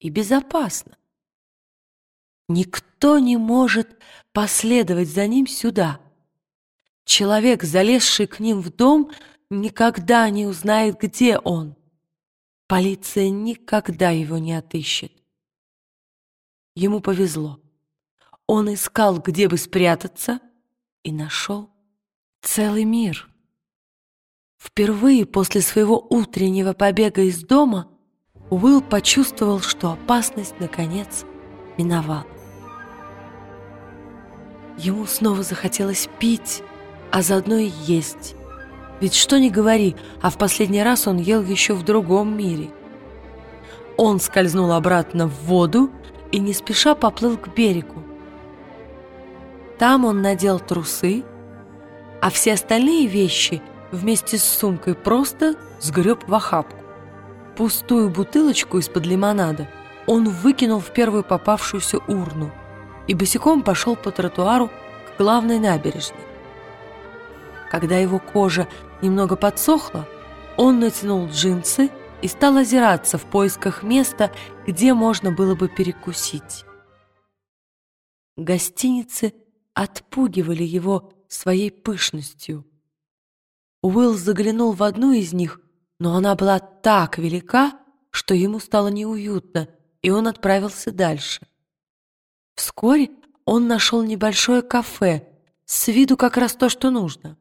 и безопасно. Никто не может последовать за ним сюда. Человек, залезший к ним в дом, никогда не узнает, где он. Полиция никогда его не отыщет. Ему повезло. Он искал, где бы спрятаться, и нашел целый мир. Впервые после своего утреннего побега из дома Уилл почувствовал, что опасность, наконец, миновала. Ему снова захотелось пить, а заодно и есть. Ведь что ни говори, а в последний раз он ел еще в другом мире. Он скользнул обратно в воду и не спеша поплыл к берегу. Там он надел трусы, а все остальные вещи вместе с сумкой просто сгреб в охапку. Пустую бутылочку из-под лимонада он выкинул в первую попавшуюся урну и босиком пошел по тротуару к главной набережной. Когда его кожа немного подсохла, он натянул джинсы и стал озираться в поисках места, где можно было бы перекусить. Гостиницы отпугивали его своей пышностью. Уилл заглянул в одну из них, но она была так велика, что ему стало неуютно, и он отправился дальше. Вскоре он нашел небольшое кафе, с виду как раз то, что нужно.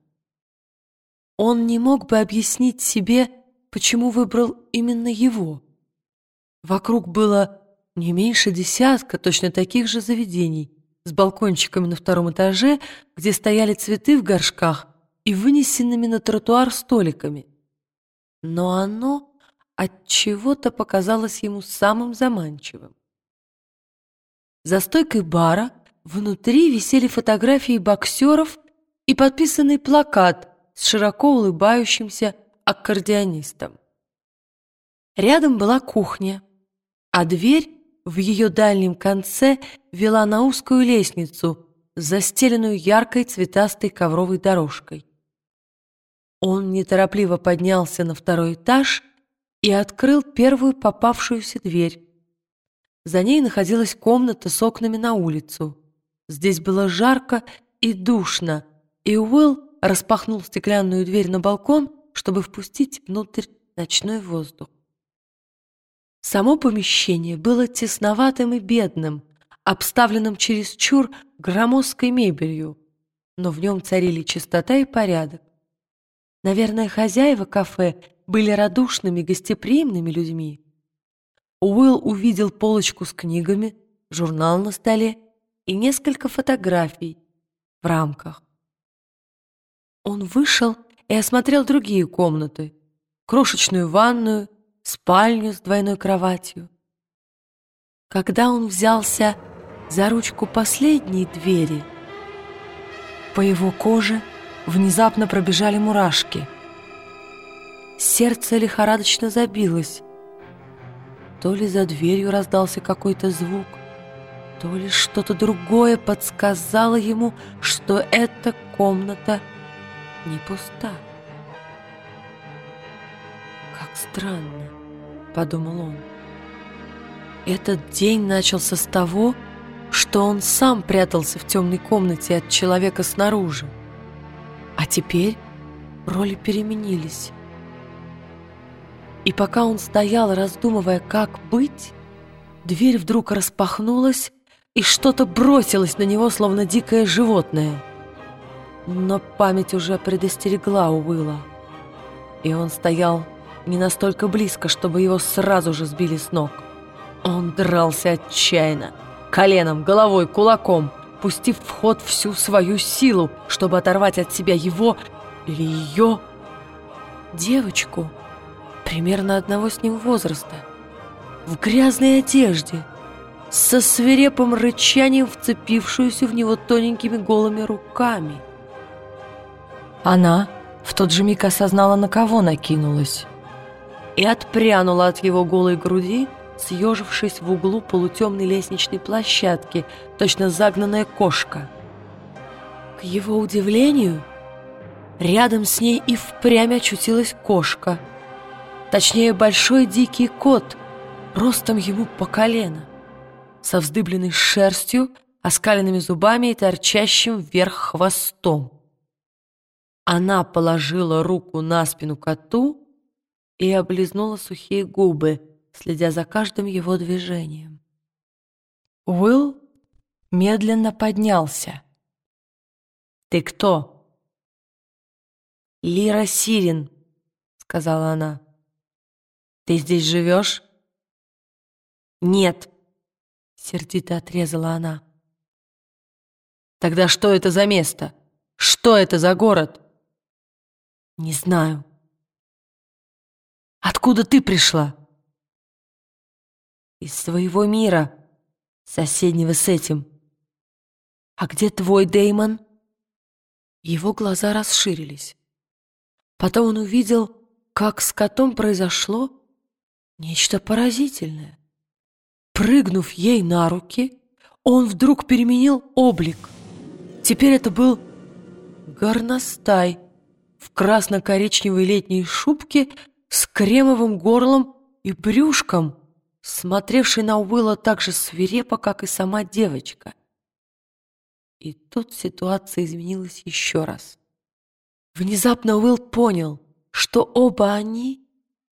Он не мог бы объяснить себе, почему выбрал именно его. Вокруг было не меньше десятка точно таких же заведений, с балкончиками на втором этаже, где стояли цветы в горшках и вынесенными на тротуар столиками. Но оно от чего-то показалось ему самым заманчивым. За стойкой бара внутри висели фотографии боксеров и подписанный плакат с широко улыбающимся аккордеонистом. Рядом была кухня, а дверь в ее дальнем конце вела на узкую лестницу, застеленную яркой цветастой ковровой дорожкой. Он неторопливо поднялся на второй этаж и открыл первую попавшуюся дверь. За ней находилась комната с окнами на улицу. Здесь было жарко и душно, и Уилл распахнул стеклянную дверь на балкон, чтобы впустить внутрь ночной воздух. Само помещение было тесноватым и бедным, обставленным чересчур громоздкой мебелью, но в нем царили чистота и порядок. Наверное, хозяева кафе были радушными, гостеприимными людьми. Уилл увидел полочку с книгами, журнал на столе и несколько фотографий в рамках. Он вышел и осмотрел другие комнаты, крошечную ванную, спальню с двойной кроватью. Когда он взялся за ручку последней двери, по его коже внезапно пробежали мурашки. Сердце лихорадочно забилось. То ли за дверью раздался какой-то звук, то ли что-то другое подсказало ему, что эта комната не пуста. Как странно подумал он. Этот день начался с того, что он сам прятался в темной комнате от человека снаружи. А теперь роли переменились. И пока он стоял, раздумывая, как быть, дверь вдруг распахнулась, и что-то бросилось на него, словно дикое животное. Но память уже предостерегла Уилла, и он стоял не настолько близко, чтобы его сразу же сбили с ног. Он дрался отчаянно, коленом, головой, кулаком, пустив в ход всю свою силу, чтобы оторвать от себя его или ее девочку, примерно одного с ним возраста, в грязной одежде, со свирепым рычанием вцепившуюся в него тоненькими голыми руками. Она в тот же миг осознала, на кого накинулась и отпрянула от его голой груди, съежившись в углу полутемной лестничной площадки, точно загнанная кошка. К его удивлению, рядом с ней и впрямь очутилась кошка. Точнее, большой дикий кот, ростом ему по колено, со вздыбленной шерстью, оскаленными зубами и торчащим вверх хвостом. Она положила руку на спину коту и облизнула сухие губы, следя за каждым его движением. Уилл медленно поднялся. «Ты кто?» «Лира Сирин», — сказала она. «Ты здесь живешь?» «Нет», — сердито отрезала она. «Тогда что это за место? Что это за город?» «Не знаю». «Откуда ты пришла?» «Из своего мира, соседнего с этим». «А где твой Деймон?» Его глаза расширились. Потом он увидел, как с котом произошло нечто поразительное. Прыгнув ей на руки, он вдруг переменил облик. Теперь это был горностай в красно-коричневой летней шубке с кремовым горлом и брюшком, смотревший на Уилла так же свирепо, как и сама девочка. И тут ситуация изменилась еще раз. Внезапно Уилл понял, что оба они,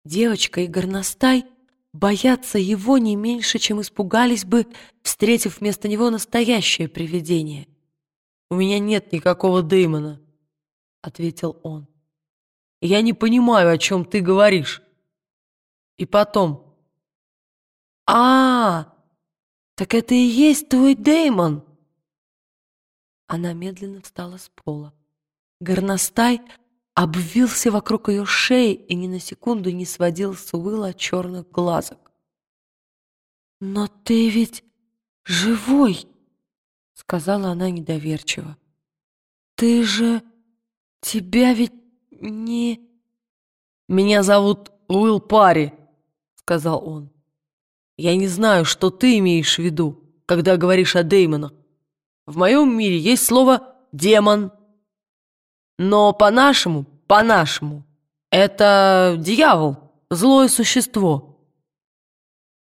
девочка и горностай, боятся его не меньше, чем испугались бы, встретив вместо него настоящее привидение. «У меня нет никакого Дэймона», — ответил он. «Я не понимаю, о чем ты говоришь. И потом...» «А, так это и есть твой Дэймон!» Она медленно встала с пола. Горностай обвился вокруг ее шеи и ни на секунду не сводил с Уилла черных глазок. «Но ты ведь живой!» — сказала она недоверчиво. «Ты же... тебя ведь не...» «Меня зовут Уилл Парри», — сказал он. «Я не знаю, что ты имеешь в виду, когда говоришь о Деймонах. В моем мире есть слово «демон». Но по-нашему, по-нашему, это дьявол, злое существо.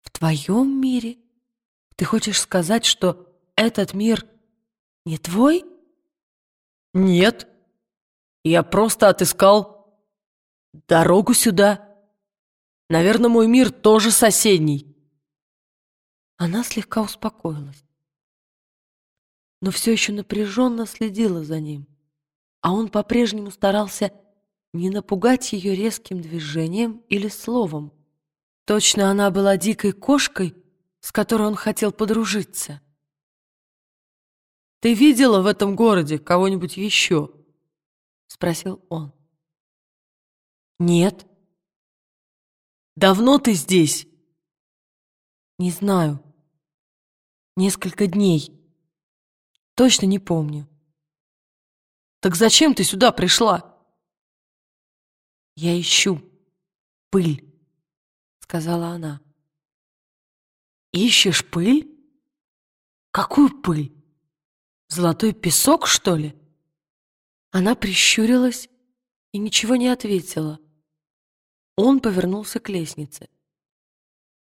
В твоем мире? Ты хочешь сказать, что этот мир не твой? Нет. Я просто отыскал дорогу сюда. Наверное, мой мир тоже соседний. Она слегка успокоилась но все еще напряженно следила за ним, а он по-прежнему старался не напугать ее резким движением или словом. Точно она была дикой кошкой, с которой он хотел подружиться. «Ты видела в этом городе кого-нибудь еще?» — спросил он. «Нет». «Давно ты здесь?» «Не знаю. Несколько дней». Точно не помню. Так зачем ты сюда пришла? Я ищу пыль, сказала она. Ищешь пыль? Какую пыль? Золотой песок, что ли? Она прищурилась и ничего не ответила. Он повернулся к лестнице.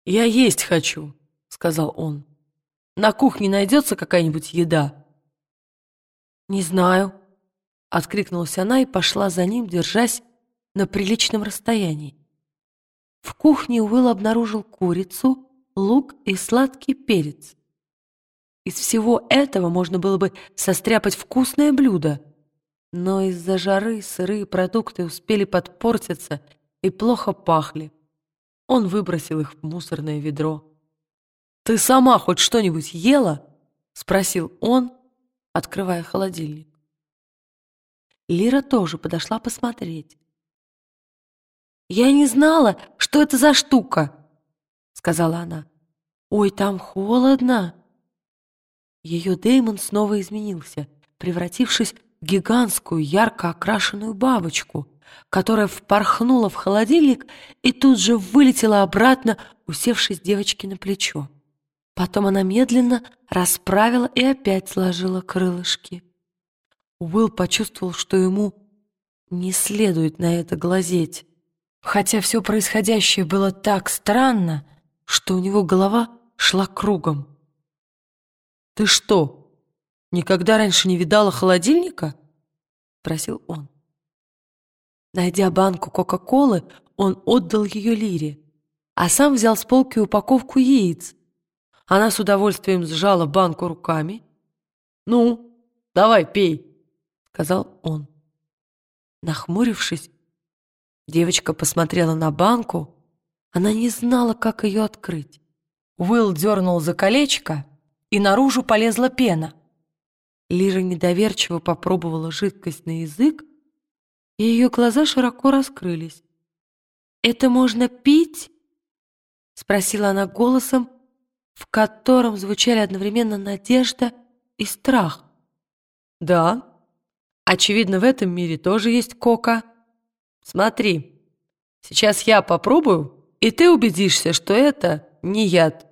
«Я есть хочу», — сказал он. «На кухне найдется какая-нибудь еда?» «Не знаю», — откликнулась она и пошла за ним, держась на приличном расстоянии. В кухне Уилл обнаружил курицу, лук и сладкий перец. Из всего этого можно было бы состряпать вкусное блюдо, но из-за жары сырые продукты успели подпортиться и плохо пахли. Он выбросил их в мусорное ведро. «Ты сама хоть что-нибудь ела?» — спросил он, открывая холодильник. Лира тоже подошла посмотреть. «Я не знала, что это за штука», — сказала она. «Ой, там холодно». Ее Деймон снова изменился, превратившись в гигантскую, ярко окрашенную бабочку, которая впорхнула в холодильник и тут же вылетела обратно, усевшись девочке на плечо. Потом она медленно расправила и опять сложила крылышки. Уилл почувствовал, что ему не следует на это глазеть. Хотя все происходящее было так странно, что у него голова шла кругом. «Ты что, никогда раньше не видала холодильника?» — спросил он. Найдя банку Кока-Колы, он отдал ее Лире, а сам взял с полки упаковку яиц. Она с удовольствием сжала банку руками. «Ну, давай, пей», — сказал он. Нахмурившись, девочка посмотрела на банку. Она не знала, как ее открыть. Уилл дернул за колечко, и наружу полезла пена. Лира недоверчиво попробовала жидкость на язык, и ее глаза широко раскрылись. «Это можно пить?» — спросила она голосом, в котором звучали одновременно надежда и страх. «Да, очевидно, в этом мире тоже есть кока. Смотри, сейчас я попробую, и ты убедишься, что это не яд».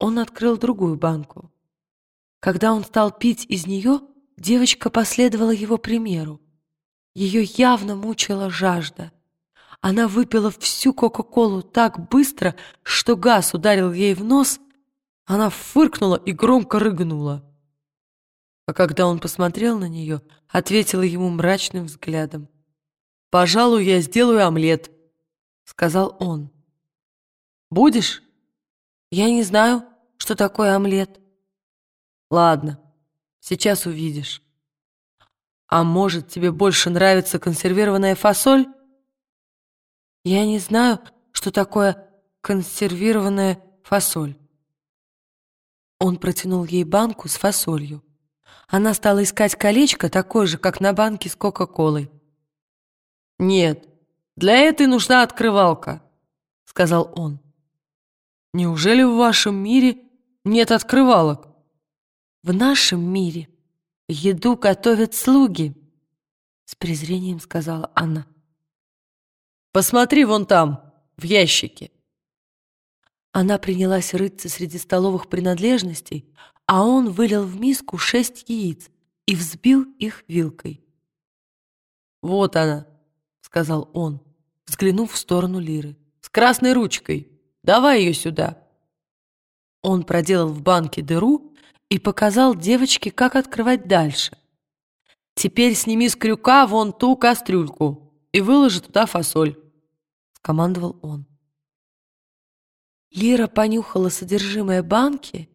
Он открыл другую банку. Когда он стал пить из нее, девочка последовала его примеру. Ее явно мучила жажда. Она выпила всю Кока-Колу так быстро, что газ ударил ей в нос. Она фыркнула и громко рыгнула. А когда он посмотрел на нее, ответила ему мрачным взглядом. «Пожалуй, я сделаю омлет», — сказал он. «Будешь?» «Я не знаю, что такое омлет». «Ладно, сейчас увидишь». «А может, тебе больше нравится консервированная фасоль?» «Я не знаю, что такое консервированная фасоль». Он протянул ей банку с фасолью. Она стала искать колечко, такое же, как на банке с Кока-Колой. «Нет, для этой нужна открывалка», — сказал он. Неужели в вашем мире нет открывалок? В нашем мире еду готовят слуги, с презрением сказала она. Посмотри вон там, в ящике. Она принялась рыться среди столовых принадлежностей, а он вылил в миску шесть яиц и взбил их вилкой. «Вот она», — сказал он, взглянув в сторону Лиры, — «с красной ручкой». Давай ее сюда». Он проделал в банке дыру и показал девочке, как открывать дальше. «Теперь сними с крюка вон ту кастрюльку и выложи туда фасоль», — скомандовал он. Лира понюхала содержимое банки,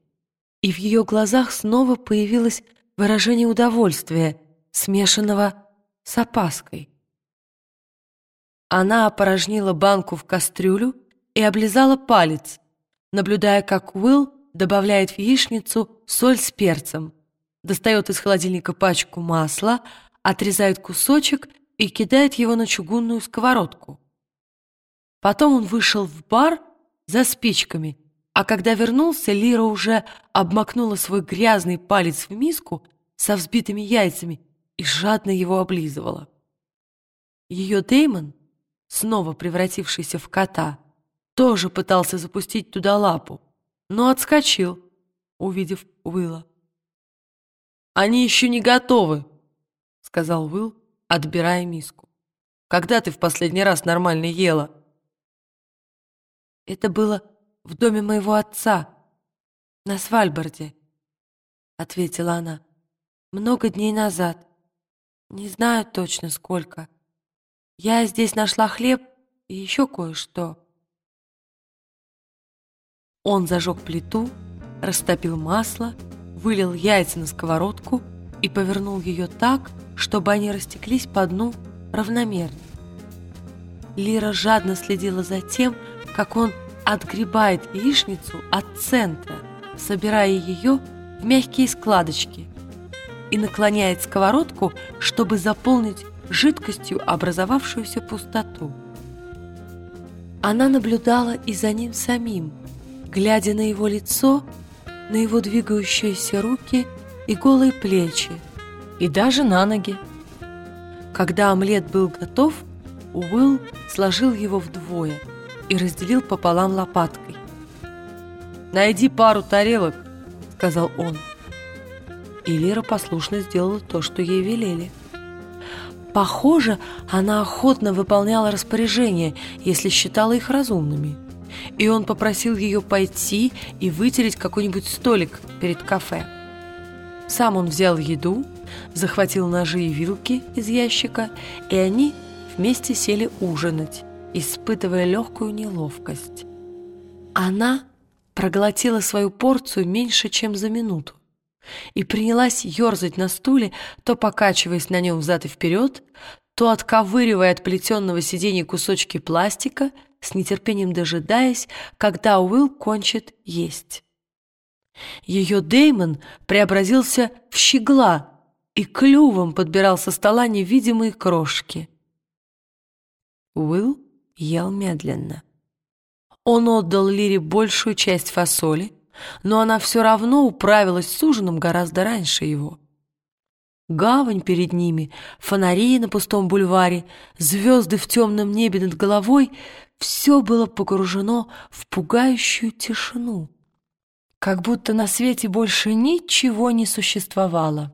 и в ее глазах снова появилось выражение удовольствия, смешанного с опаской. Она опорожнила банку в кастрюлю и облизала палец, наблюдая, как Уилл добавляет в яичницу соль с перцем, достает из холодильника пачку масла, отрезает кусочек и кидает его на чугунную сковородку. Потом он вышел в бар за спичками, а когда вернулся, Лира уже обмакнула свой грязный палец в миску со взбитыми яйцами и жадно его облизывала. Ее Деймон, снова превратившийся в кота, тоже пытался запустить туда лапу, но отскочил, увидев Уилла. «Они еще не готовы», — сказал Уилл, отбирая миску. «Когда ты в последний раз нормально ела?» «Это было в доме моего отца, на Свальбарде», — ответила она. «Много дней назад. Не знаю точно сколько. Я здесь нашла хлеб и еще кое-что». Он зажег плиту, растопил масло, вылил яйца на сковородку и повернул ее так, чтобы они растеклись по дну равномерно. Лира жадно следила за тем, как он отгребает яичницу от центра, собирая ее в мягкие складочки, и наклоняет сковородку, чтобы заполнить жидкостью образовавшуюся пустоту. Она наблюдала и за ним самим, глядя на его лицо, на его двигающиеся руки и голые плечи, и даже на ноги. Когда омлет был готов, Уилл сложил его вдвое и разделил пополам лопаткой. «Найди пару тарелок», — сказал он. И Лера послушно сделала то, что ей велели. Похоже, она охотно выполняла распоряжения, если считала их разумными — и он попросил ее пойти и вытереть какой-нибудь столик перед кафе. Сам он взял еду, захватил ножи и вилки из ящика, и они вместе сели ужинать, испытывая легкую неловкость. Она проглотила свою порцию меньше, чем за минуту и принялась ерзать на стуле, то покачиваясь на нем взад и вперед, то отковыривая от плетенного сиденья кусочки пластика, с нетерпением дожидаясь, когда Уилл кончит есть. Ее Деймон преобразился в щегла и клювом подбирал со стола невидимые крошки. Уилл ел медленно. Он отдал Лире большую часть фасоли, но она все равно управилась с ужином гораздо раньше его. Гавань перед ними, фонари на пустом бульваре, звезды в темном небе над головой — все было погружено в пугающую тишину, как будто на свете больше ничего не существовало.